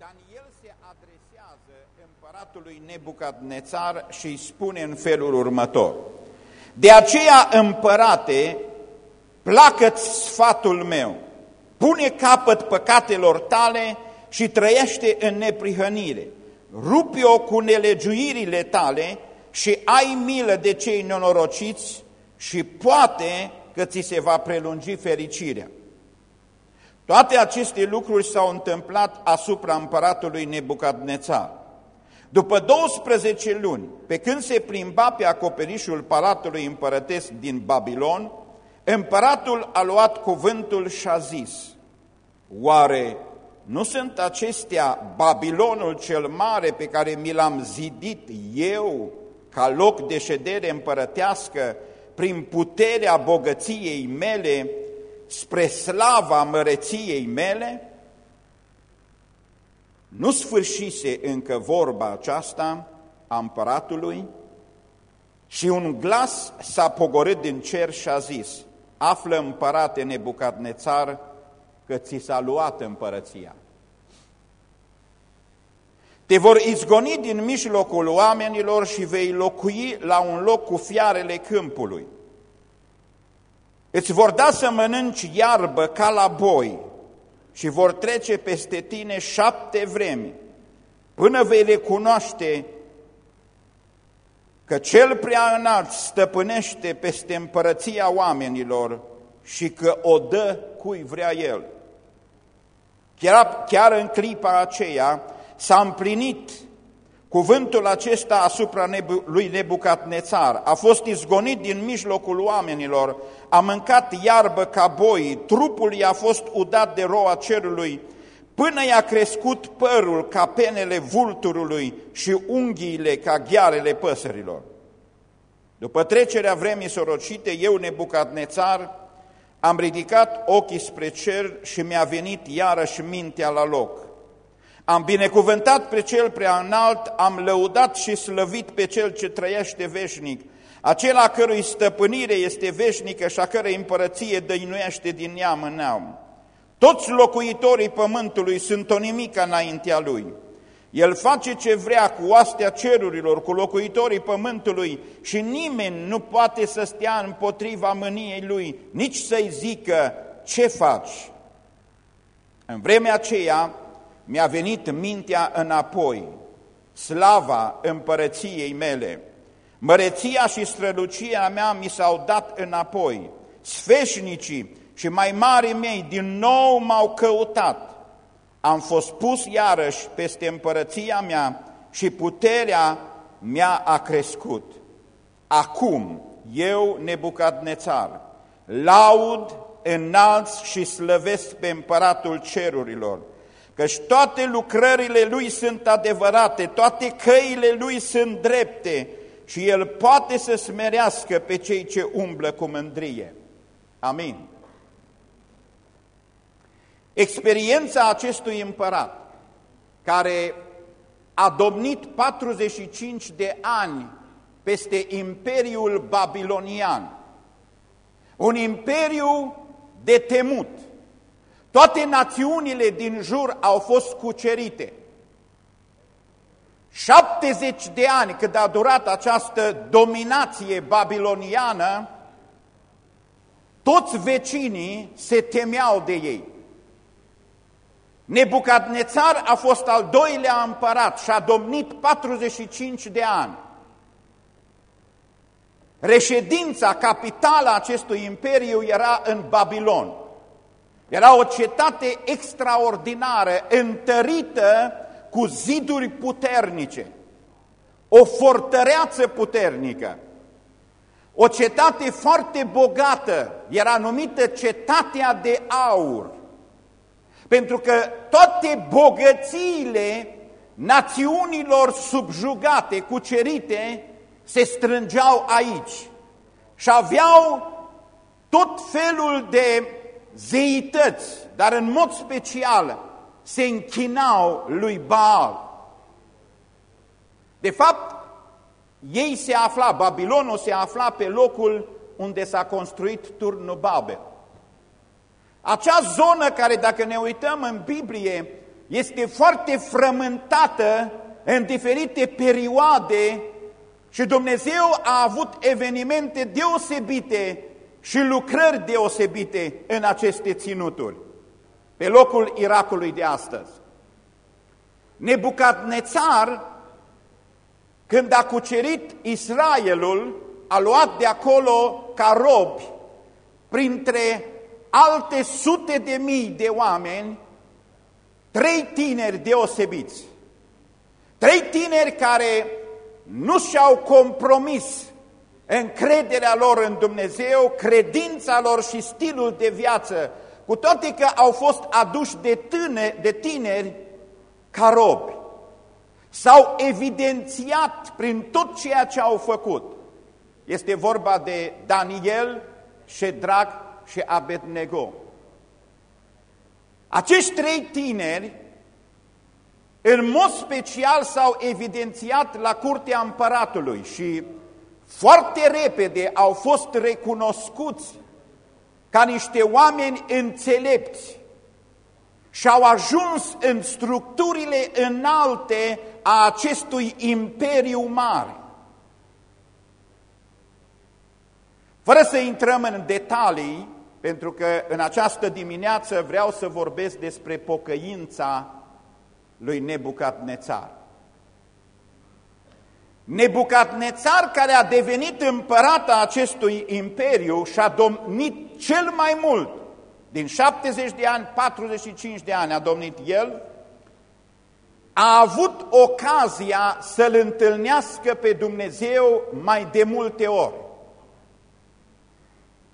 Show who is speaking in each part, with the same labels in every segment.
Speaker 1: Daniel se adresează împăratului Nebucadnețar și îi spune în felul următor. De aceea, împărate, placă-ți sfatul meu, pune capăt păcatelor tale și trăiește în neprihănire. Rupi-o cu nelegiuirile tale și ai milă de cei nenorociți și poate că ți se va prelungi fericirea. Toate aceste lucruri s-au întâmplat asupra împăratului Nebucadnețar. După 12 luni, pe când se plimba pe acoperișul palatului împărătesc din Babilon, împăratul a luat cuvântul și a zis, Oare nu sunt acestea Babilonul cel mare pe care mi l-am zidit eu ca loc de ședere împărătească prin puterea bogăției mele spre slava măreției mele? Nu sfârșise încă vorba aceasta a împăratului și un glas s-a pogorât din cer și a zis, află împărate Nebucadnețar că ți s-a luat împărăția. Te vor izgoni din mijlocul oamenilor și vei locui la un loc cu fiarele câmpului. Îți vor da să mănânci iarbă ca la boi și vor trece peste tine șapte vremi, până vei recunoaște că cel prea înalt stăpânește peste împărăția oamenilor și că o dă cui vrea el. Chiar, chiar în clipa aceea s-a împlinit cuvântul acesta asupra lui Nebucatnețar. A fost izgonit din mijlocul oamenilor, a mâncat iarbă ca boi, trupul i-a fost udat de roa cerului, până i-a crescut părul ca penele vulturului și unghiile ca ghearele păsărilor. După trecerea vremii sorocite, eu, Nebucadnețar, am ridicat ochii spre cer și mi-a venit iarăși mintea la loc. Am binecuvântat pe cel prea înalt, am lăudat și slăvit pe cel ce trăiește veșnic, acela cărui stăpânire este veșnică și a cărei împărăție dăinuiește din neam în neam. Toți locuitorii pământului sunt o nimică înaintea lui. El face ce vrea cu oastea cerurilor, cu locuitorii pământului și nimeni nu poate să stea împotriva mâniei lui, nici să-i zică ce faci. În vremea aceea mi-a venit mintea înapoi, slava împărăției mele, măreția și strălucia mea mi s-au dat înapoi, sfeșnicii și mai mari mei din nou m-au căutat, am fost pus iarăși peste împărăția mea și puterea mea a crescut. Acum, eu, Nebucadnețar, laud, înalț și slăvesc pe împăratul cerurilor, căci toate lucrările lui sunt adevărate, toate căile lui sunt drepte și el poate să smerească pe cei ce umblă cu mândrie. Amin. Experiența acestui împărat, care a domnit 45 de ani peste Imperiul Babilonian, un imperiu de temut. Toate națiunile din jur au fost cucerite. 70 de ani cât a durat această dominație babiloniană, toți vecinii se temeau de ei. Nebucadnețar a fost al doilea împărat și a domnit 45 de ani. Reședința, capitala acestui imperiu era în Babilon. Era o cetate extraordinară, întărită cu ziduri puternice, o fortăreață puternică, o cetate foarte bogată, era numită Cetatea de Aur. Pentru că toate bogățiile națiunilor subjugate, cucerite, se strângeau aici și aveau tot felul de zeități, dar în mod special se închinau lui Baal. De fapt, ei se afla, Babilonul se afla pe locul unde s-a construit turnul Babel. Acea zonă care, dacă ne uităm în Biblie, este foarte frământată în diferite perioade și Dumnezeu a avut evenimente deosebite și lucrări deosebite în aceste ținuturi, pe locul Irakului de astăzi. Nebucadnețar, când a cucerit Israelul, a luat de acolo ca robi, printre alte sute de mii de oameni, trei tineri deosebiți. Trei tineri care nu și-au compromis încrederea lor în Dumnezeu, credința lor și stilul de viață, cu toate că au fost aduși de, tâne, de tineri ca robi. S-au evidențiat prin tot ceea ce au făcut. Este vorba de Daniel, Shedrach și Abednego. Acești trei tineri, în mod special, s-au evidențiat la curtea împăratului și foarte repede au fost recunoscuți ca niște oameni înțelepți și au ajuns în structurile înalte a acestui imperiu mare. Fără să intrăm în detalii, pentru că în această dimineață vreau să vorbesc despre pocăința lui Nebucadnețar. Nebucadnețar, care a devenit împărat a acestui imperiu și a domnit cel mai mult, din 70 de ani, 45 de ani a domnit el, a avut ocazia să-L întâlnească pe Dumnezeu mai de multe ori.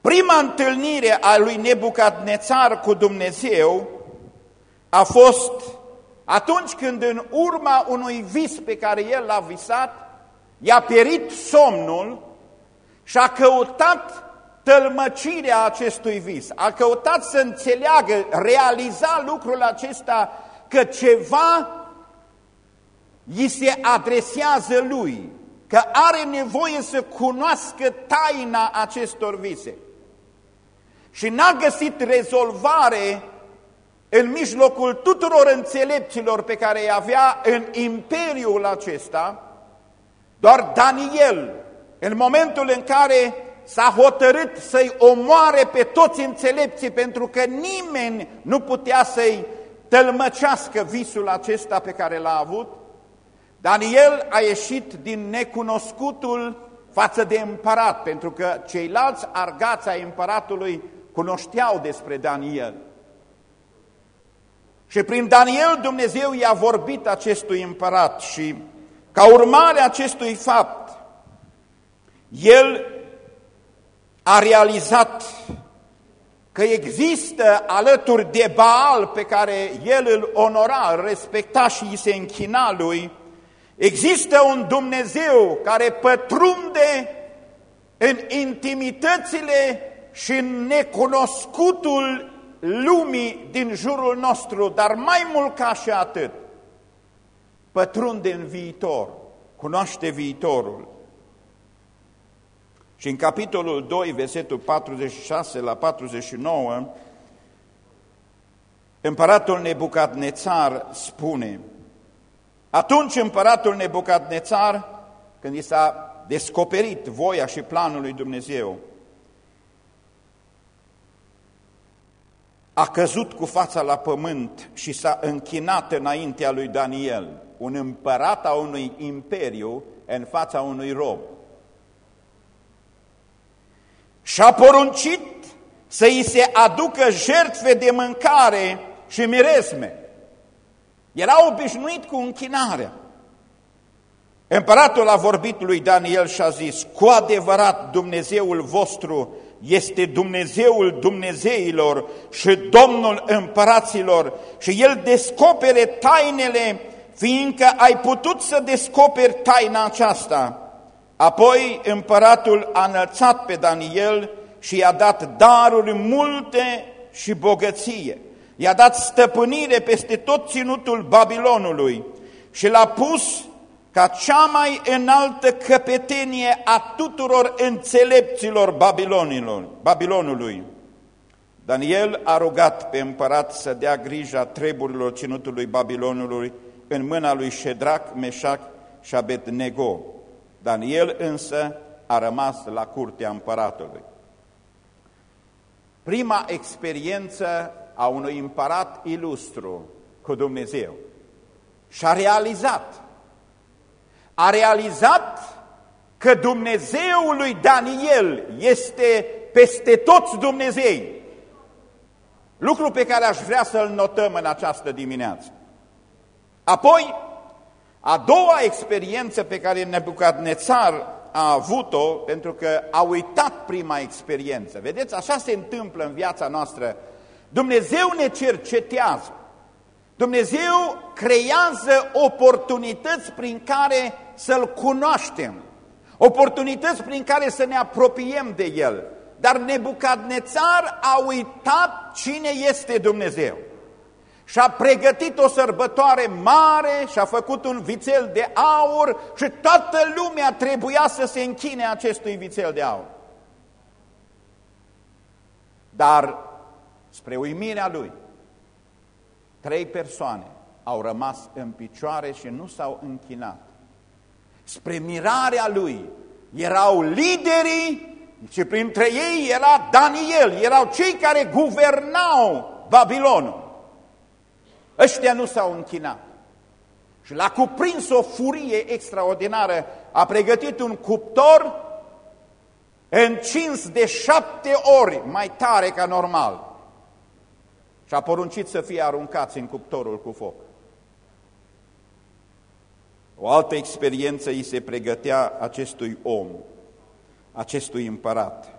Speaker 1: Prima întâlnire a lui Nebucadnețar cu Dumnezeu a fost atunci când în urma unui vis pe care el l-a visat, i-a pierit somnul și a căutat tălmăcirea acestui vis, a căutat să înțeleagă, realiza lucrul acesta că ceva îi se adresează lui, că are nevoie să cunoască taina acestor vise. Și n-a găsit rezolvare în mijlocul tuturor înțelepților pe care îi avea în imperiul acesta, doar Daniel, în momentul în care s-a hotărât să-i omoare pe toți înțelepții, pentru că nimeni nu putea să-i tălmăcească visul acesta pe care l-a avut, Daniel a ieșit din necunoscutul față de împărat, pentru că ceilalți argați ai împăratului cunoșteau despre Daniel. Și prin Daniel Dumnezeu i-a vorbit acestui împărat și ca urmare acestui fapt, el a realizat că există alături de Baal pe care el îl onora, îl respecta și îi se închina lui, există un Dumnezeu care pătrunde în intimitățile și în necunoscutul lumii din jurul nostru, dar mai mult ca și atât, pătrunde în viitor, cunoaște viitorul. Și în capitolul 2, versetul 46 la 49, împăratul Nebucadnețar spune, atunci împăratul Nebucadnețar, când i s-a descoperit voia și planul lui Dumnezeu, a căzut cu fața la pământ și s-a închinat înaintea lui Daniel, un împărat a unui imperiu în fața unui rob. Și-a poruncit să îi se aducă jertfe de mâncare și miresme. Era obișnuit cu închinarea. Împăratul a vorbit lui Daniel și a zis, cu adevărat Dumnezeul vostru este Dumnezeul Dumnezeilor și Domnul împăraților și El descopere tainele, fiindcă ai putut să descoperi taina aceasta. Apoi împăratul a înălțat pe Daniel și i-a dat daruri multe și bogăție. I-a dat stăpânire peste tot ținutul Babilonului și l-a pus ca cea mai înaltă căpetenie a tuturor înțelepților Babilonilor, Babilonului. Daniel a rugat pe împărat să dea grija treburilor ținutului Babilonului în mâna lui Shedrach, Meșac și Abednego. Daniel însă a rămas la curtea împăratului. Prima experiență a unui împărat ilustru cu Dumnezeu. Și a realizat. A realizat că Dumnezeul lui Daniel este peste toți Dumnezei. Lucru pe care aș vrea să-l notăm în această dimineață. Apoi, a doua experiență pe care Nebucadnețar a avut-o, pentru că a uitat prima experiență. Vedeți, așa se întâmplă în viața noastră. Dumnezeu ne cercetează. Dumnezeu creează oportunități prin care să-L cunoaștem, oportunități prin care să ne apropiem de El. Dar Nebucadnețar a uitat cine este Dumnezeu și-a pregătit o sărbătoare mare și-a făcut un vițel de aur și toată lumea trebuia să se închine acestui vițel de aur. Dar, spre uimirea lui, trei persoane au rămas în picioare și nu s-au închinat. Spre mirarea lui erau liderii și printre ei era Daniel, erau cei care guvernau Babilonul. Ăștia nu s-au închinat. Și l-a cuprins o furie extraordinară. A pregătit un cuptor încins de șapte ori mai tare ca normal. Și a poruncit să fie aruncați în cuptorul cu foc. O altă experiență îi se pregătea acestui om, acestui împărat.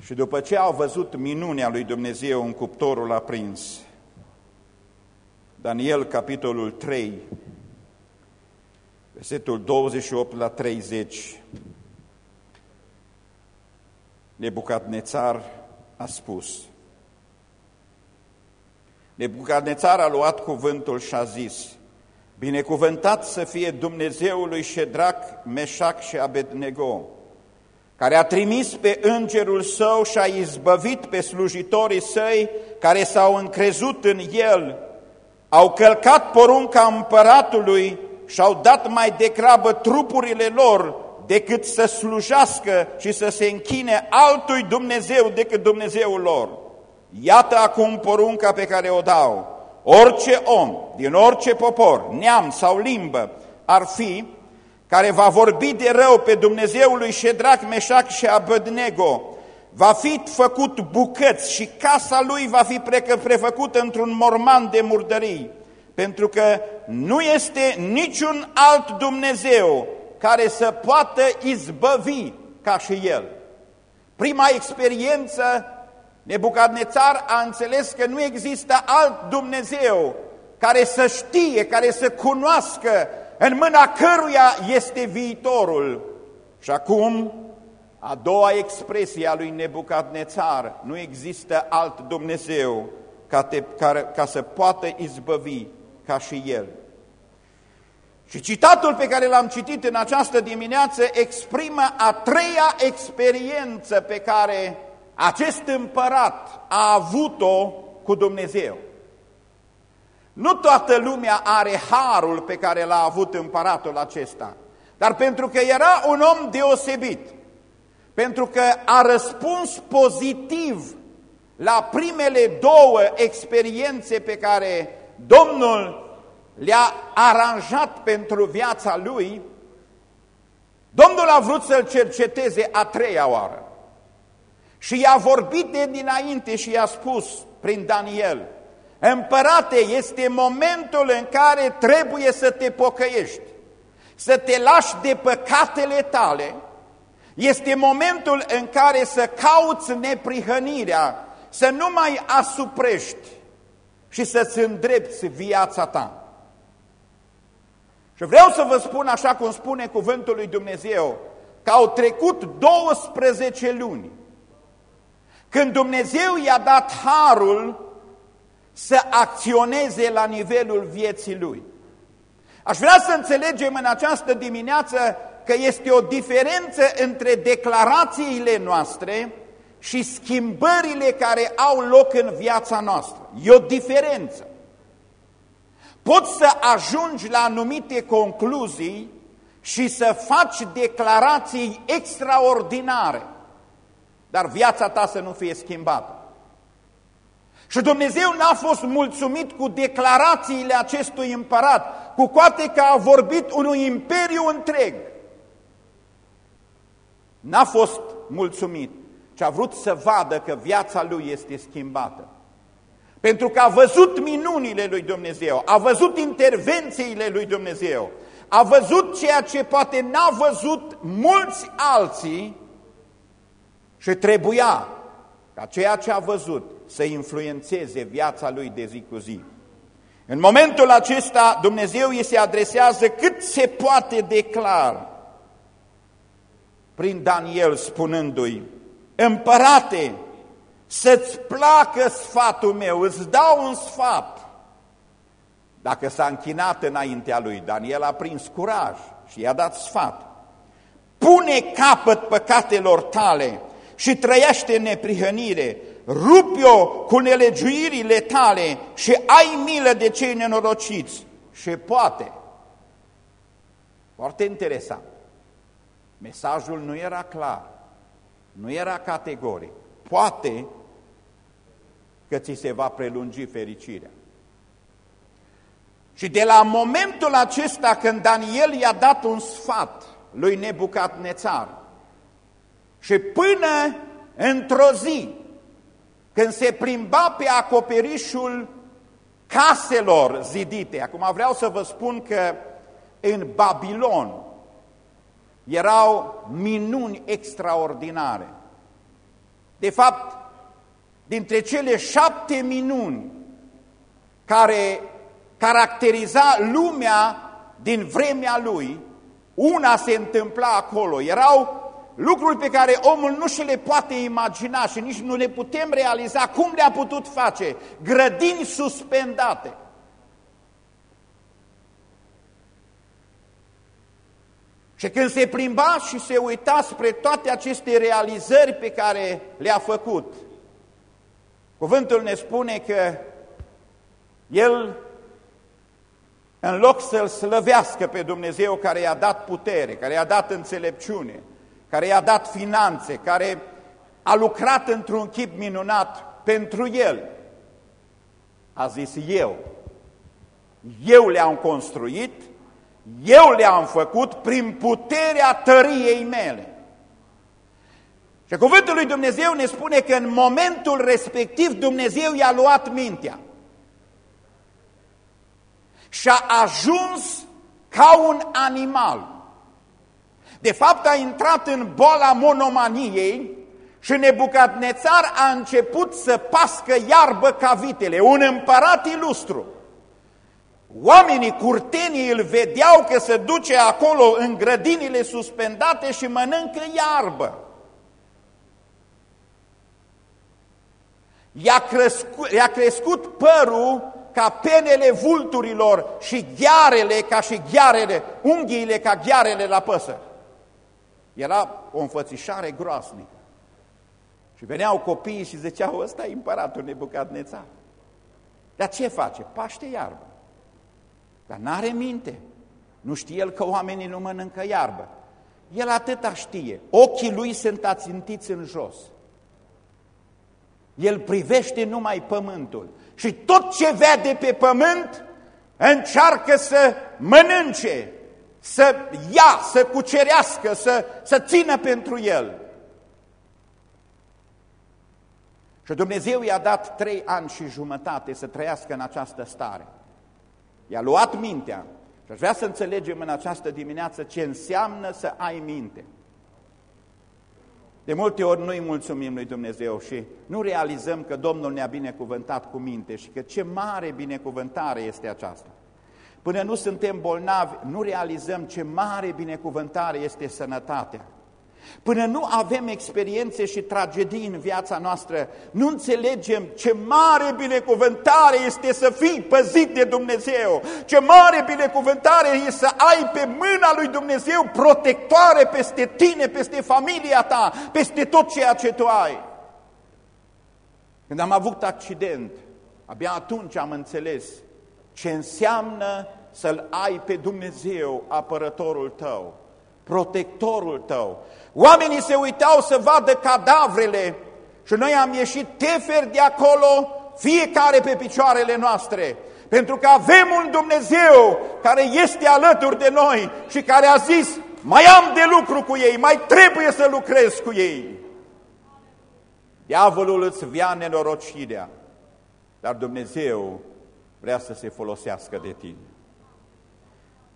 Speaker 1: Și după ce au văzut minunea lui Dumnezeu în cuptorul aprins, Daniel, capitolul 3, versetul 28 la 30. Nebucadnețar a spus. Nebucadnețar a luat cuvântul și a zis, Binecuvântat să fie Dumnezeul lui Shedrac, Meșac și Abednego, care a trimis pe îngerul său și a izbăvit pe slujitorii săi care s-au încrezut în el au călcat porunca împăratului și au dat mai degrabă trupurile lor decât să slujească și să se închine altui Dumnezeu decât Dumnezeul lor. Iată acum porunca pe care o dau. Orice om din orice popor, neam sau limbă ar fi, care va vorbi de rău pe Dumnezeul lui Shedrach, Meșac și Abednego, va fi făcut bucăți și casa lui va fi prefăcută într-un morman de murdării, pentru că nu este niciun alt Dumnezeu care să poată izbăvi ca și el. Prima experiență, Nebucadnețar a înțeles că nu există alt Dumnezeu care să știe, care să cunoască în mâna căruia este viitorul. Și acum a doua expresie a lui Nebucadnețar, nu există alt Dumnezeu ca, te, ca, ca să poată izbăvi ca și El. Și citatul pe care l-am citit în această dimineață exprimă a treia experiență pe care acest împărat a avut-o cu Dumnezeu. Nu toată lumea are harul pe care l-a avut împăratul acesta, dar pentru că era un om deosebit, pentru că a răspuns pozitiv la primele două experiențe pe care Domnul le-a aranjat pentru viața lui, Domnul a vrut să-l cerceteze a treia oară. Și i-a vorbit de dinainte și i-a spus prin Daniel, Împărate, este momentul în care trebuie să te pocăiești, să te lași de păcatele tale, este momentul în care să cauți neprihănirea, să nu mai asuprești și să-ți îndrepți viața ta. Și vreau să vă spun așa cum spune cuvântul lui Dumnezeu, că au trecut 12 luni când Dumnezeu i-a dat harul să acționeze la nivelul vieții lui. Aș vrea să înțelegem în această dimineață că este o diferență între declarațiile noastre și schimbările care au loc în viața noastră. E o diferență. Poți să ajungi la anumite concluzii și să faci declarații extraordinare, dar viața ta să nu fie schimbată. Și Dumnezeu n-a fost mulțumit cu declarațiile acestui împărat, cu coate că a vorbit unui imperiu întreg. N-a fost mulțumit, ci a vrut să vadă că viața lui este schimbată. Pentru că a văzut minunile lui Dumnezeu, a văzut intervențiile lui Dumnezeu, a văzut ceea ce poate n-a văzut mulți alții și trebuia ca ceea ce a văzut să influențeze viața lui de zi cu zi. În momentul acesta Dumnezeu îi se adresează cât se poate de clar prin Daniel spunându-i, Împărate, să-ți placă sfatul meu, îți dau un sfat. Dacă s-a închinat înaintea lui, Daniel a prins curaj și i-a dat sfat. Pune capăt păcatelor tale și trăiește în neprihănire, rupi-o cu nelegiuirile tale și ai milă de cei nenorociți. Și poate, foarte interesant, mesajul nu era clar, nu era categoric, poate că ți se va prelungi fericirea. Și de la momentul acesta când Daniel i-a dat un sfat lui Nebucat Nețar și până într-o zi când se plimba pe acoperișul caselor zidite, acum vreau să vă spun că în Babilon erau minuni extraordinare. De fapt, dintre cele șapte minuni care caracteriza lumea din vremea lui, una se întâmpla acolo. Erau lucruri pe care omul nu și le poate imagina și nici nu le putem realiza. Cum le-a putut face? Grădini suspendate. Și când se plimba și se uita spre toate aceste realizări pe care le-a făcut, cuvântul ne spune că el, în loc să-L slăvească pe Dumnezeu care i-a dat putere, care i-a dat înțelepciune, care i-a dat finanțe, care a lucrat într-un chip minunat pentru el, a zis eu, eu le-am construit, eu le-am făcut prin puterea tăriei mele. Și cuvântul lui Dumnezeu ne spune că în momentul respectiv Dumnezeu i-a luat mintea. Și a ajuns ca un animal. De fapt a intrat în boala monomaniei și Nebucadnețar a început să pască iarbă ca vitele, un împărat ilustru. Oamenii, curtenii îl vedeau că se duce acolo în grădinile suspendate și mănâncă iarbă. I-a crescut, i-a crescut părul ca penele vulturilor și ghearele ca și ghearele, unghiile ca ghearele la păsări. Era o înfățișare groasnică. Și veneau copiii și ziceau, ăsta e împăratul Nebucadnețar. Dar ce face? Paște iarbă. Dar n-are minte. Nu știe el că oamenii nu mănâncă iarbă. El atâta știe. Ochii lui sunt ațintiți în jos. El privește numai pământul. Și tot ce vede pe pământ încearcă să mănânce, să ia, să cucerească, să, să țină pentru el. Și Dumnezeu i-a dat trei ani și jumătate să trăiască în această stare. I-a luat mintea și aș vrea să înțelegem în această dimineață ce înseamnă să ai minte. De multe ori nu-i mulțumim lui Dumnezeu și nu realizăm că Domnul ne-a binecuvântat cu minte și că ce mare binecuvântare este aceasta. Până nu suntem bolnavi, nu realizăm ce mare binecuvântare este sănătatea. Până nu avem experiențe și tragedii în viața noastră, nu înțelegem ce mare binecuvântare este să fii păzit de Dumnezeu, ce mare binecuvântare este să ai pe mâna lui Dumnezeu protectoare peste tine, peste familia ta, peste tot ceea ce tu ai. Când am avut accident, abia atunci am înțeles ce înseamnă să-L ai pe Dumnezeu apărătorul tău, protectorul tău. Oamenii se uitau să vadă cadavrele și noi am ieșit teferi de acolo, fiecare pe picioarele noastre, pentru că avem un Dumnezeu care este alături de noi și care a zis, mai am de lucru cu ei, mai trebuie să lucrez cu ei. Diavolul îți via nenorocirea, dar Dumnezeu vrea să se folosească de tine.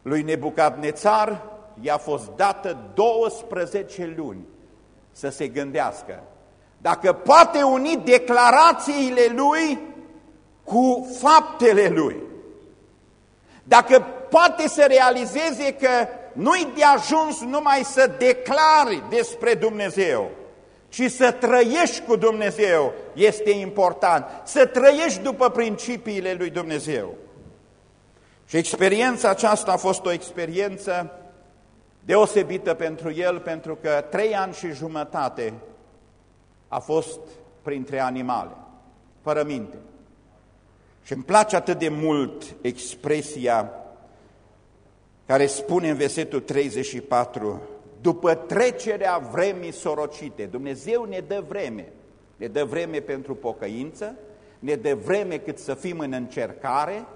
Speaker 1: Lui Nebucadnețar i-a fost dată 12 luni să se gândească dacă poate uni declarațiile lui cu faptele lui. Dacă poate să realizeze că nu-i de ajuns numai să declari despre Dumnezeu, ci să trăiești cu Dumnezeu este important, să trăiești după principiile lui Dumnezeu. Și experiența aceasta a fost o experiență deosebită pentru el, pentru că trei ani și jumătate a fost printre animale, fără minte. Și îmi place atât de mult expresia care spune în versetul 34, după trecerea vremii sorocite, Dumnezeu ne dă vreme, ne dă vreme pentru pocăință, ne dă vreme cât să fim în încercare,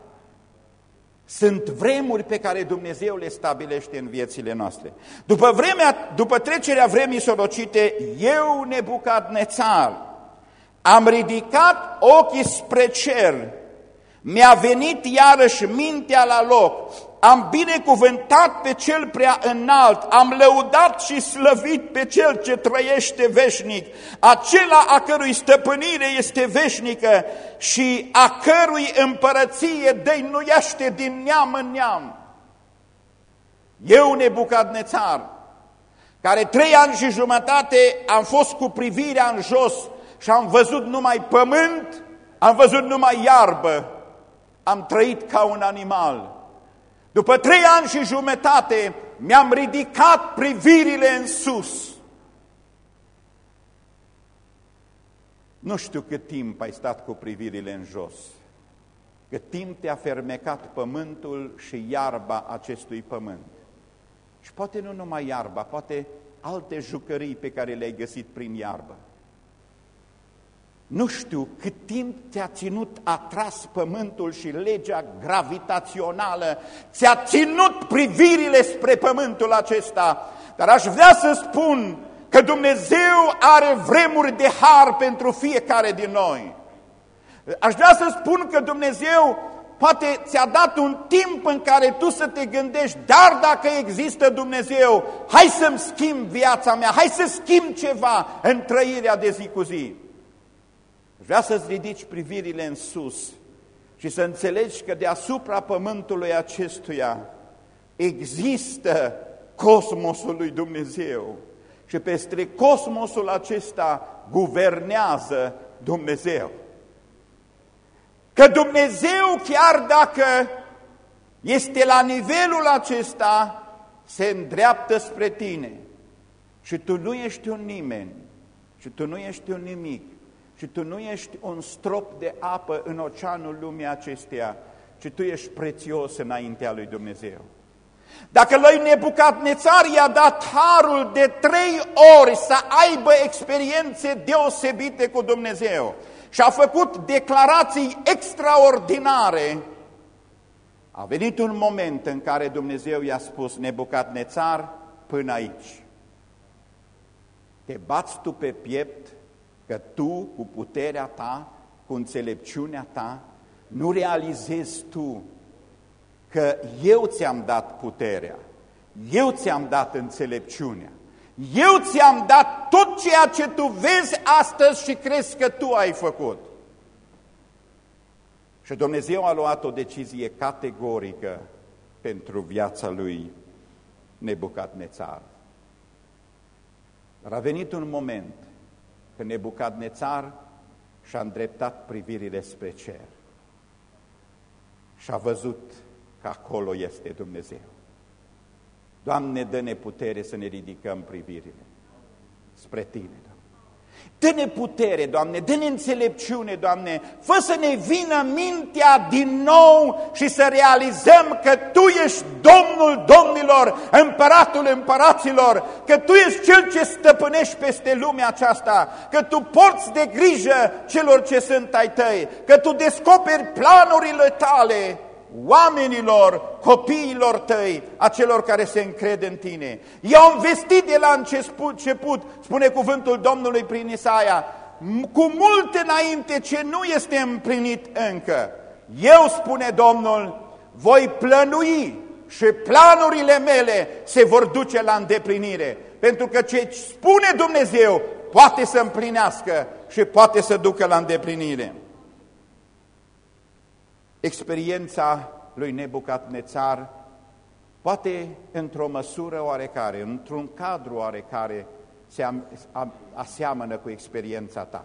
Speaker 1: sunt vremuri pe care Dumnezeu le stabilește în viețile noastre. După, vremea, după trecerea vremii sorocite, eu, nețar, am ridicat ochii spre cer, mi-a venit iarăși mintea la loc, am binecuvântat pe cel prea înalt, am lăudat și slăvit pe cel ce trăiește veșnic, acela a cărui stăpânire este veșnică și a cărui împărăție dăinuiește din neam în neam. Eu, Nebucadnețar, care trei ani și jumătate am fost cu privirea în jos și am văzut numai pământ, am văzut numai iarbă, am trăit ca un animal. După trei ani și jumătate mi-am ridicat privirile în sus. Nu știu cât timp ai stat cu privirile în jos, cât timp te-a fermecat pământul și iarba acestui pământ. Și poate nu numai iarba, poate alte jucării pe care le-ai găsit prin iarbă. Nu știu cât timp ți-a ținut atras pământul și legea gravitațională, ți-a ținut privirile spre pământul acesta, dar aș vrea să spun că Dumnezeu are vremuri de har pentru fiecare din noi. Aș vrea să spun că Dumnezeu poate ți-a dat un timp în care tu să te gândești, dar dacă există Dumnezeu, hai să-mi schimb viața mea, hai să schimb ceva în trăirea de zi cu zi. Vrea să-ți ridici privirile în sus și să înțelegi că deasupra pământului acestuia există cosmosul lui Dumnezeu. Și peste cosmosul acesta guvernează Dumnezeu. Că Dumnezeu, chiar dacă este la nivelul acesta, se îndreaptă spre tine. Și tu nu ești un nimeni. Și tu nu ești un nimic, și tu nu ești un strop de apă în oceanul lumii acesteia, ci tu ești prețios înaintea lui Dumnezeu. Dacă lui Nebucadnețar i-a dat harul de trei ori să aibă experiențe deosebite cu Dumnezeu și a făcut declarații extraordinare, a venit un moment în care Dumnezeu i-a spus Nebucadnețar până aici. Te bați tu pe piept că tu, cu puterea ta, cu înțelepciunea ta, nu realizezi tu că eu ți-am dat puterea, eu ți-am dat înțelepciunea, eu ți-am dat tot ceea ce tu vezi astăzi și crezi că tu ai făcut. Și Dumnezeu a luat o decizie categorică pentru viața lui Nebucadnețar. Dar a venit un moment că Nebucadnețar și-a îndreptat privirile spre cer și a văzut că acolo este Dumnezeu. Doamne, dă-ne putere să ne ridicăm privirile spre Tine, Doamne. Dă-ne putere, Doamne, dă-ne înțelepciune, Doamne, fă să ne vină mintea din nou și să realizăm că Tu ești Domnul Domnilor, Împăratul Împăraților, că Tu ești Cel ce stăpânești peste lumea aceasta, că Tu porți de grijă celor ce sunt ai Tăi, că Tu descoperi planurile Tale oamenilor, copiilor tăi, a celor care se încred în tine. Eu am vestit de la început, spune cuvântul Domnului prin Isaia, cu mult înainte ce nu este împlinit încă. Eu, spune Domnul, voi plănui și planurile mele se vor duce la îndeplinire. Pentru că ce spune Dumnezeu poate să împlinească și poate să ducă la îndeplinire. Experiența lui Nebucadnețar poate într-o măsură oarecare, într-un cadru oarecare, se aseamănă cu experiența ta.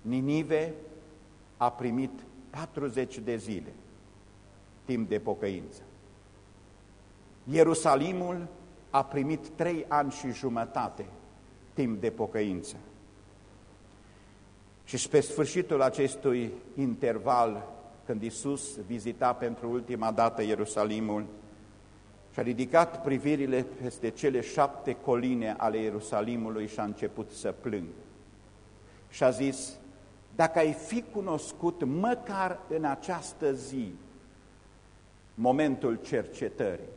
Speaker 1: Ninive a primit 40 de zile timp de pocăință. Ierusalimul a primit trei ani și jumătate timp de pocăință. Și spre sfârșitul acestui interval când Isus vizita pentru ultima dată Ierusalimul și a ridicat privirile peste cele șapte coline ale Ierusalimului și a început să plângă. Și a zis, dacă ai fi cunoscut măcar în această zi momentul cercetării,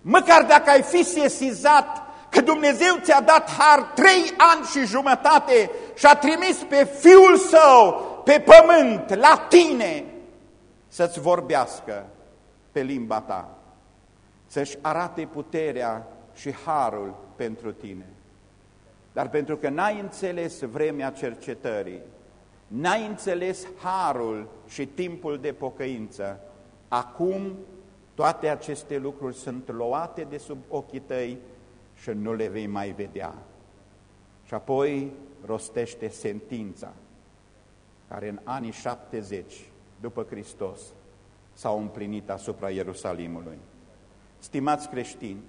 Speaker 1: măcar dacă ai fi sesizat că Dumnezeu ți-a dat har trei ani și jumătate și a trimis pe Fiul Său pe pământ, la tine, să-ți vorbească pe limba ta, să-și arate puterea și harul pentru tine. Dar pentru că n-ai înțeles vremea cercetării, n-ai înțeles harul și timpul de pocăință, acum toate aceste lucruri sunt luate de sub ochii tăi și nu le vei mai vedea. Și apoi rostește sentința care în anii 70 după Hristos s-au împlinit asupra Ierusalimului. Stimați creștini,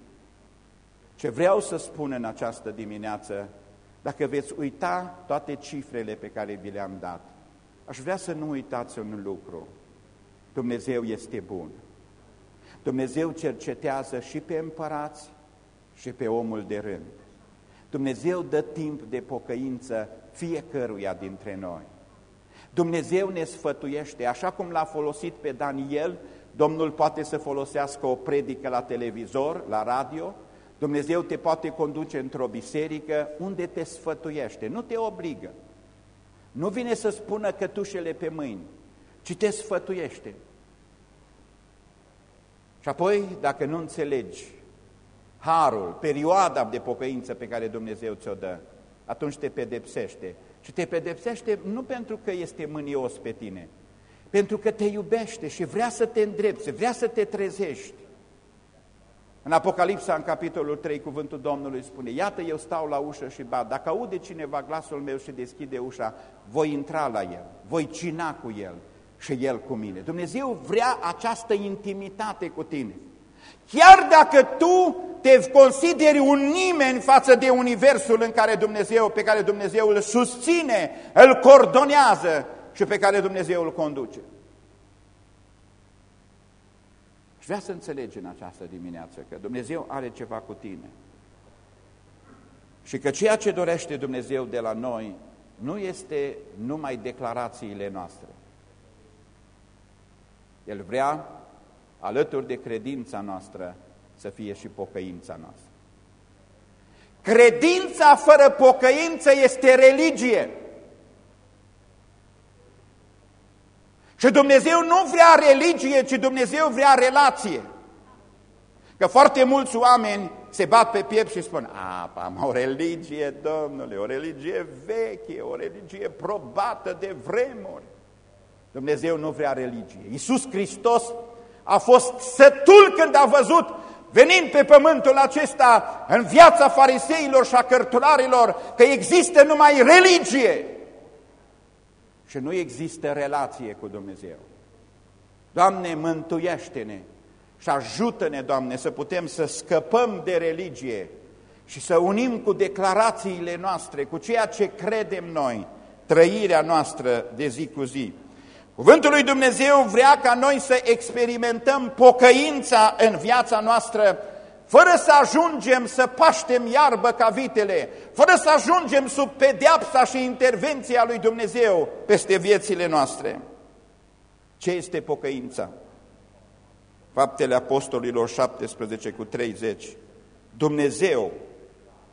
Speaker 1: ce vreau să spun în această dimineață, dacă veți uita toate cifrele pe care vi le-am dat, aș vrea să nu uitați un lucru. Dumnezeu este bun. Dumnezeu cercetează și pe împărați și pe omul de rând. Dumnezeu dă timp de pocăință fiecăruia dintre noi. Dumnezeu ne sfătuiește, așa cum l-a folosit pe Daniel, Domnul poate să folosească o predică la televizor, la radio, Dumnezeu te poate conduce într-o biserică unde te sfătuiește, nu te obligă. Nu vine să spună cătușele pe mâini, ci te sfătuiește. Și apoi, dacă nu înțelegi harul, perioada de pocăință pe care Dumnezeu ți-o dă, atunci te pedepsește și te pedepsește nu pentru că este mânios pe tine, pentru că te iubește și vrea să te îndrepte, vrea să te trezești. În Apocalipsa, în capitolul 3, cuvântul Domnului spune, Iată, eu stau la ușă și bat, dacă aude cineva glasul meu și deschide ușa, voi intra la el, voi cina cu el și el cu mine. Dumnezeu vrea această intimitate cu tine. Chiar dacă tu te consideri un nimeni față de universul în care Dumnezeu, pe care Dumnezeu îl susține, îl coordonează și pe care Dumnezeu îl conduce. Și vrea să înțelegi în această dimineață că Dumnezeu are ceva cu tine. Și că ceea ce dorește Dumnezeu de la noi nu este numai declarațiile noastre. El vrea alături de credința noastră, să fie și pocăința noastră. Credința fără pocăință este religie. Și Dumnezeu nu vrea religie, ci Dumnezeu vrea relație. Că foarte mulți oameni se bat pe piept și spun, a, am o religie, domnule, o religie veche, o religie probată de vremuri. Dumnezeu nu vrea religie. Iisus Hristos a fost sătul când a văzut venind pe pământul acesta în viața fariseilor și a cărturarilor că există numai religie și nu există relație cu Dumnezeu. Doamne, mântuiește-ne și ajută-ne, Doamne, să putem să scăpăm de religie, și să unim cu declarațiile noastre, cu ceea ce credem noi, trăirea noastră de zi cu zi. Cuvântul lui Dumnezeu vrea ca noi să experimentăm pocăința în viața noastră, fără să ajungem să paștem iarbă ca vitele, fără să ajungem sub pedeapsa și intervenția lui Dumnezeu peste viețile noastre. Ce este pocăința? Faptele Apostolilor 17 cu 30. Dumnezeu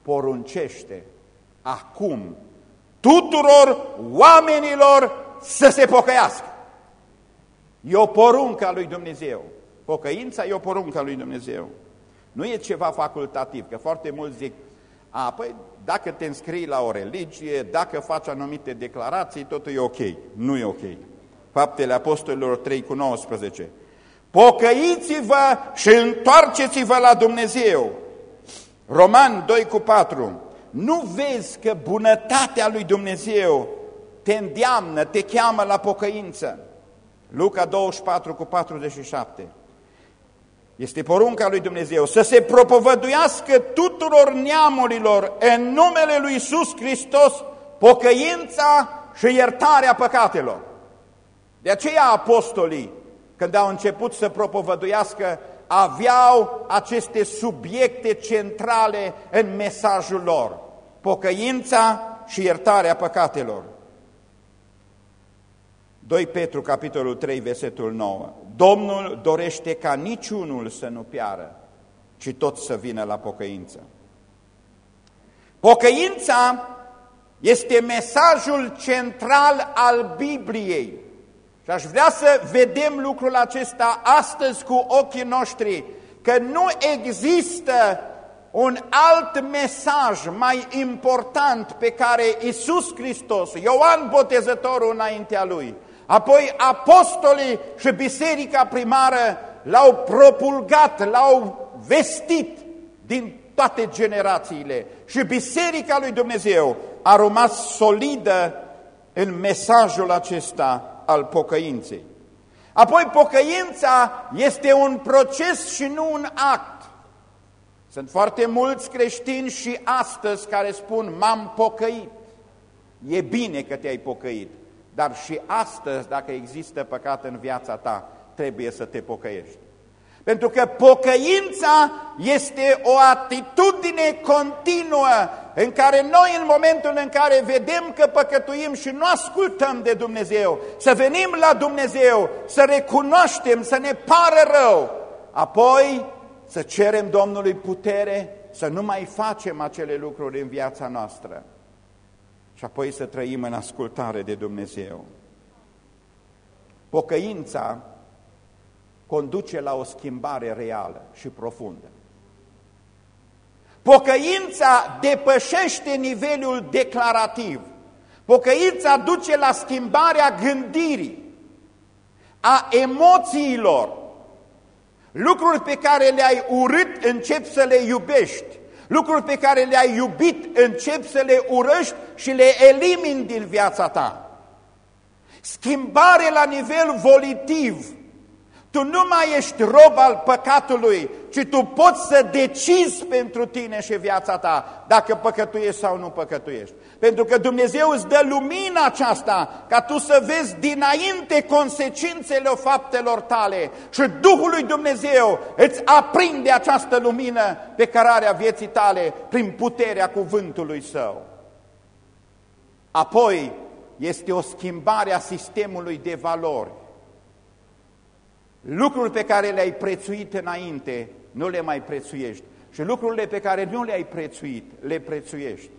Speaker 1: poruncește acum tuturor oamenilor să se pocăiască. E o poruncă a lui Dumnezeu. Pocăința e o poruncă a lui Dumnezeu. Nu e ceva facultativ, că foarte mulți zic, a, păi dacă te înscrii la o religie, dacă faci anumite declarații, totul e ok. Nu e ok. Faptele Apostolilor 3 cu 19. Pocăiți-vă și întoarceți-vă la Dumnezeu. Roman 2 cu 4. Nu vezi că bunătatea lui Dumnezeu te îndeamnă, te cheamă la pocăință. Luca 24 cu 47. Este porunca lui Dumnezeu să se propovăduiască tuturor neamurilor în numele lui Iisus Hristos pocăința și iertarea păcatelor. De aceea apostolii, când au început să propovăduiască, aveau aceste subiecte centrale în mesajul lor. Pocăința și iertarea păcatelor. 2 Petru, capitolul 3, versetul 9. Domnul dorește ca niciunul să nu piară, ci tot să vină la pocăință. Pocăința este mesajul central al Bibliei. Și aș vrea să vedem lucrul acesta astăzi cu ochii noștri, că nu există un alt mesaj mai important pe care Isus Hristos, Ioan Botezătorul înaintea lui, apoi apostolii și biserica primară l-au propulgat, l-au vestit din toate generațiile și biserica lui Dumnezeu a rămas solidă în mesajul acesta al pocăinței. Apoi pocăința este un proces și nu un act. Sunt foarte mulți creștini și astăzi care spun m-am pocăit. E bine că te-ai pocăit, dar și astăzi, dacă există păcat în viața ta, trebuie să te pocăiești. Pentru că pocăința este o atitudine continuă în care noi în momentul în care vedem că păcătuim și nu ascultăm de Dumnezeu, să venim la Dumnezeu, să recunoaștem, să ne pară rău, apoi să cerem Domnului putere să nu mai facem acele lucruri în viața noastră și apoi să trăim în ascultare de Dumnezeu. Pocăința conduce la o schimbare reală și profundă. Pocăința depășește nivelul declarativ. Pocăința duce la schimbarea gândirii, a emoțiilor. Lucruri pe care le-ai urât încep să le iubești. Lucruri pe care le-ai iubit încep să le urăști și le elimini din viața ta. Schimbare la nivel volitiv, tu nu mai ești rob al păcatului, ci tu poți să decizi pentru tine și viața ta dacă păcătuiești sau nu păcătuiești. Pentru că Dumnezeu îți dă lumina aceasta ca tu să vezi dinainte consecințele faptelor tale și Duhul lui Dumnezeu îți aprinde această lumină pe cărarea vieții tale prin puterea cuvântului Său. Apoi este o schimbare a sistemului de valori Lucruri pe care le-ai prețuit înainte, nu le mai prețuiești. Și lucrurile pe care nu le-ai prețuit, le prețuiești.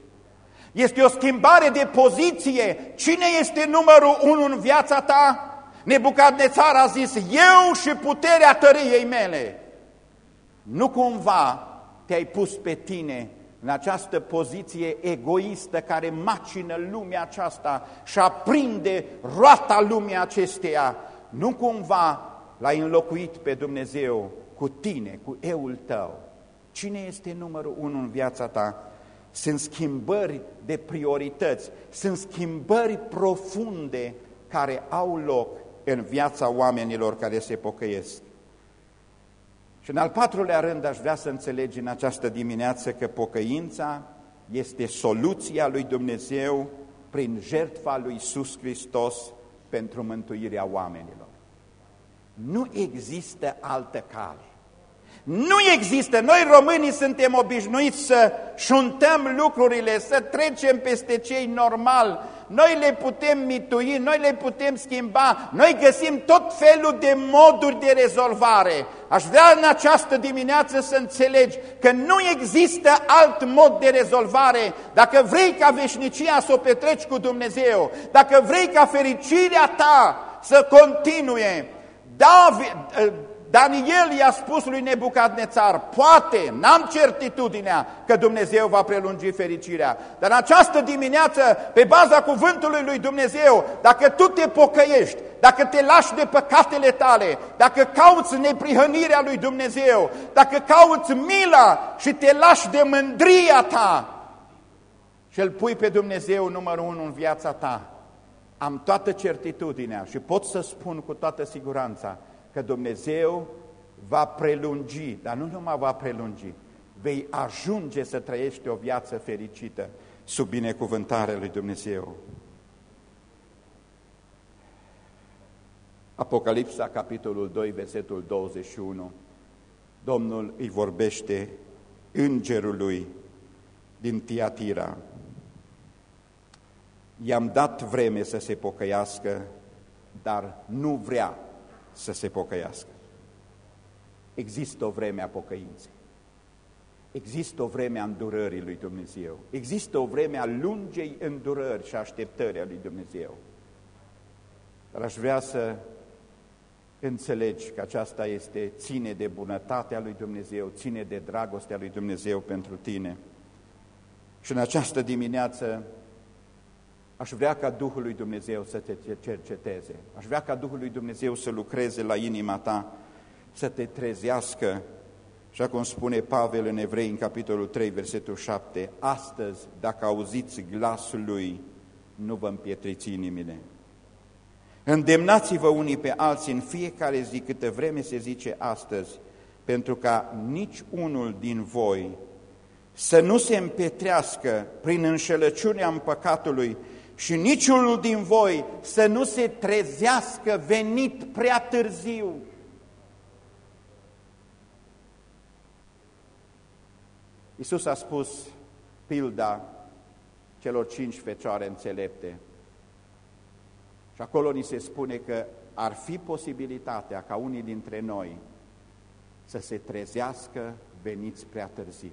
Speaker 1: Este o schimbare de poziție. Cine este numărul unu în viața ta? Nebucadnețar a zis, eu și puterea tăriei mele. Nu cumva te-ai pus pe tine în această poziție egoistă care macină lumea aceasta și aprinde roata lumii acesteia. Nu cumva l-ai înlocuit pe Dumnezeu cu tine, cu eul tău. Cine este numărul unu în viața ta? Sunt schimbări de priorități, sunt schimbări profunde care au loc în viața oamenilor care se pocăiesc. Și în al patrulea rând aș vrea să înțelegi în această dimineață că pocăința este soluția lui Dumnezeu prin jertfa lui Iisus Hristos pentru mântuirea oamenilor. Nu există altă cale. Nu există. Noi românii suntem obișnuiți să șuntăm lucrurile, să trecem peste cei normal. Noi le putem mitui, noi le putem schimba, noi găsim tot felul de moduri de rezolvare. Aș vrea în această dimineață să înțelegi că nu există alt mod de rezolvare. Dacă vrei ca veșnicia să o petreci cu Dumnezeu, dacă vrei ca fericirea ta să continue, David, Daniel i-a spus lui Nebucadnețar, poate, n-am certitudinea că Dumnezeu va prelungi fericirea, dar în această dimineață, pe baza cuvântului lui Dumnezeu, dacă tu te pocăiești, dacă te lași de păcatele tale, dacă cauți neprihănirea lui Dumnezeu, dacă cauți mila și te lași de mândria ta și îl pui pe Dumnezeu numărul unu în viața ta, am toată certitudinea și pot să spun cu toată siguranța că Dumnezeu va prelungi, dar nu numai va prelungi, vei ajunge să trăiești o viață fericită sub binecuvântarea lui Dumnezeu. Apocalipsa, capitolul 2, versetul 21, Domnul îi vorbește îngerului din Tiatira. I-am dat vreme să se pocăiască, dar nu vrea să se pocăiască. Există o vreme a pocăinței. Există o vreme a îndurării lui Dumnezeu. Există o vreme a lungei îndurări și așteptării a lui Dumnezeu. Dar aș vrea să înțelegi că aceasta este, ține de bunătatea lui Dumnezeu, ține de dragostea lui Dumnezeu pentru tine. Și în această dimineață Aș vrea ca Duhul lui Dumnezeu să te cerceteze. Aș vrea ca Duhul lui Dumnezeu să lucreze la inima ta, să te trezească. Așa cum spune Pavel în Evrei, în capitolul 3, versetul 7, Astăzi, dacă auziți glasul lui, nu vă împietriți inimile. Îndemnați-vă unii pe alții în fiecare zi, câtă vreme se zice astăzi, pentru ca nici unul din voi să nu se împetrească prin înșelăciunea împăcatului, și niciunul din voi să nu se trezească venit prea târziu. Iisus a spus pilda celor cinci fecioare înțelepte și acolo ni se spune că ar fi posibilitatea ca unii dintre noi să se trezească veniți prea târziu.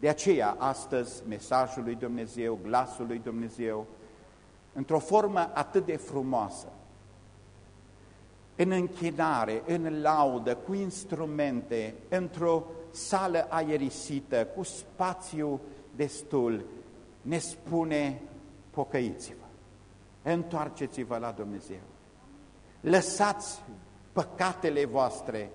Speaker 1: De aceea, astăzi, mesajul lui Dumnezeu, glasul lui Dumnezeu, într-o formă atât de frumoasă, în închinare, în laudă, cu instrumente, într-o sală aerisită, cu spațiu destul, ne spune, pocăiți-vă, întoarceți-vă la Dumnezeu, lăsați păcatele voastre,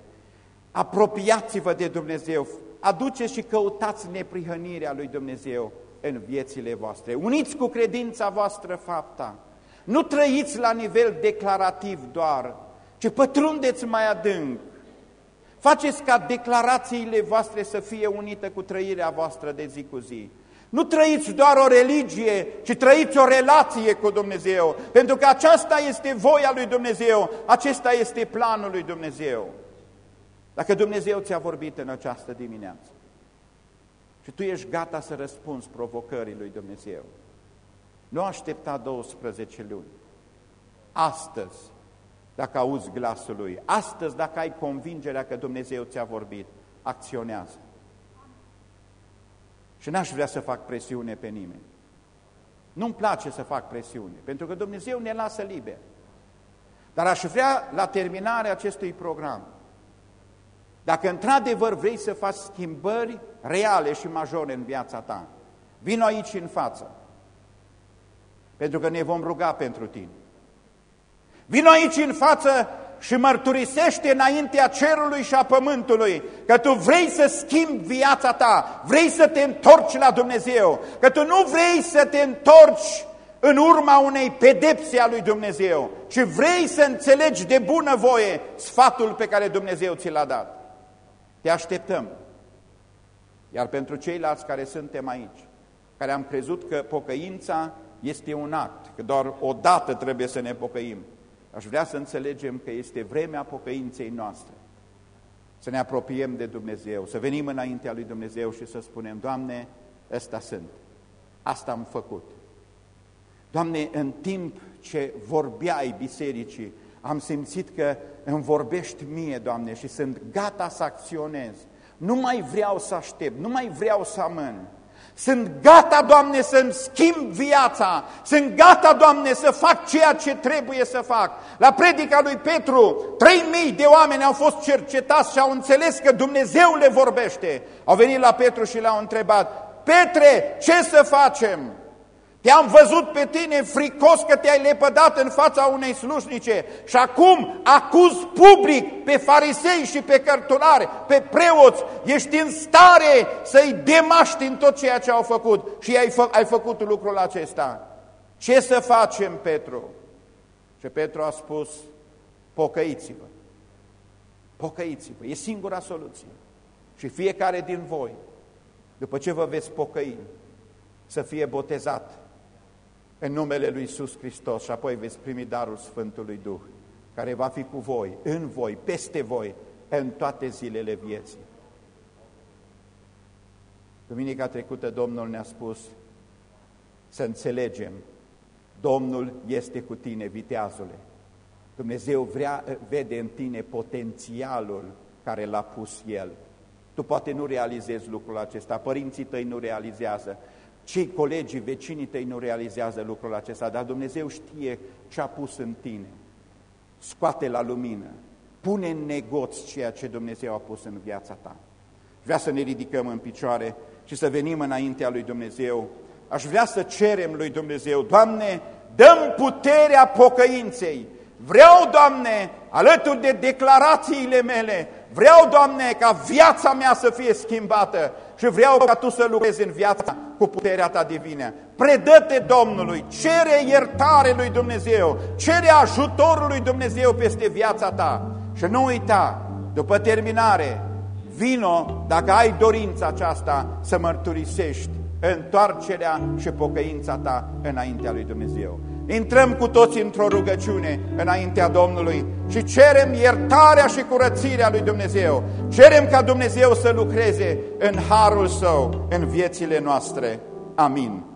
Speaker 1: apropiați-vă de Dumnezeu, aduceți și căutați neprihănirea lui Dumnezeu în viețile voastre. Uniți cu credința voastră fapta. Nu trăiți la nivel declarativ doar, ci pătrundeți mai adânc. Faceți ca declarațiile voastre să fie unite cu trăirea voastră de zi cu zi. Nu trăiți doar o religie, ci trăiți o relație cu Dumnezeu, pentru că aceasta este voia lui Dumnezeu, acesta este planul lui Dumnezeu. Dacă Dumnezeu ți-a vorbit în această dimineață și tu ești gata să răspunzi provocării lui Dumnezeu, nu aștepta 12 luni. Astăzi, dacă auzi glasul lui, astăzi, dacă ai convingerea că Dumnezeu ți-a vorbit, acționează. Și n-aș vrea să fac presiune pe nimeni. Nu-mi place să fac presiune, pentru că Dumnezeu ne lasă liber. Dar aș vrea, la terminarea acestui program, dacă într-adevăr vrei să faci schimbări reale și majore în viața ta, vin aici în față, pentru că ne vom ruga pentru tine. Vino aici în față și mărturisește înaintea cerului și a pământului că tu vrei să schimbi viața ta, vrei să te întorci la Dumnezeu, că tu nu vrei să te întorci în urma unei pedepse a lui Dumnezeu și vrei să înțelegi de bunăvoie sfatul pe care Dumnezeu ți l-a dat. Te așteptăm. Iar pentru ceilalți care suntem aici, care am crezut că pocăința este un act, că doar o dată trebuie să ne pocăim, aș vrea să înțelegem că este vremea pocăinței noastre. Să ne apropiem de Dumnezeu, să venim înaintea lui Dumnezeu și să spunem, Doamne, ăsta sunt, asta am făcut. Doamne, în timp ce vorbeai bisericii, am simțit că îmi vorbești mie, Doamne, și sunt gata să acționez. Nu mai vreau să aștept, nu mai vreau să amân. Sunt gata, Doamne, să-mi schimb viața. Sunt gata, Doamne, să fac ceea ce trebuie să fac. La predica lui Petru, 3000 de oameni au fost cercetați și au înțeles că Dumnezeu le vorbește. Au venit la Petru și l-au întrebat, Petre, ce să facem? Te-am văzut pe tine fricos că te-ai lepădat în fața unei slujnice și acum acuz public pe farisei și pe cărturari, pe preoți. Ești în stare să-i demaști în tot ceea ce au făcut și ai, fă, ai făcut lucrul acesta. Ce să facem, Petru? Și Petru a spus, pocăiți-vă. Pocăiți-vă. E singura soluție. Și fiecare din voi, după ce vă veți pocăi, să fie botezat în numele Lui Iisus Hristos și apoi veți primi darul Sfântului Duh, care va fi cu voi, în voi, peste voi, în toate zilele vieții. Duminica trecută Domnul ne-a spus să înțelegem, Domnul este cu tine, viteazule. Dumnezeu vrea, vede în tine potențialul care l-a pus El. Tu poate nu realizezi lucrul acesta, părinții tăi nu realizează, cei colegii, vecinii tăi nu realizează lucrul acesta, dar Dumnezeu știe ce a pus în tine. Scoate la lumină, pune în negoț ceea ce Dumnezeu a pus în viața ta. Vrea să ne ridicăm în picioare și să venim înaintea lui Dumnezeu. Aș vrea să cerem lui Dumnezeu, Doamne, dăm puterea pocăinței. Vreau, Doamne, alături de declarațiile mele, vreau, Doamne, ca viața mea să fie schimbată și vreau ca Tu să lucrezi în viața cu puterea Ta divină. Predă-te Domnului, cere iertare lui Dumnezeu, cere ajutorul lui Dumnezeu peste viața ta și nu uita, după terminare, vino, dacă ai dorința aceasta, să mărturisești întoarcerea și pocăința ta înaintea lui Dumnezeu. Intrăm cu toți într-o rugăciune înaintea Domnului și cerem iertarea și curățirea lui Dumnezeu. Cerem ca Dumnezeu să lucreze în harul Său, în viețile noastre. Amin.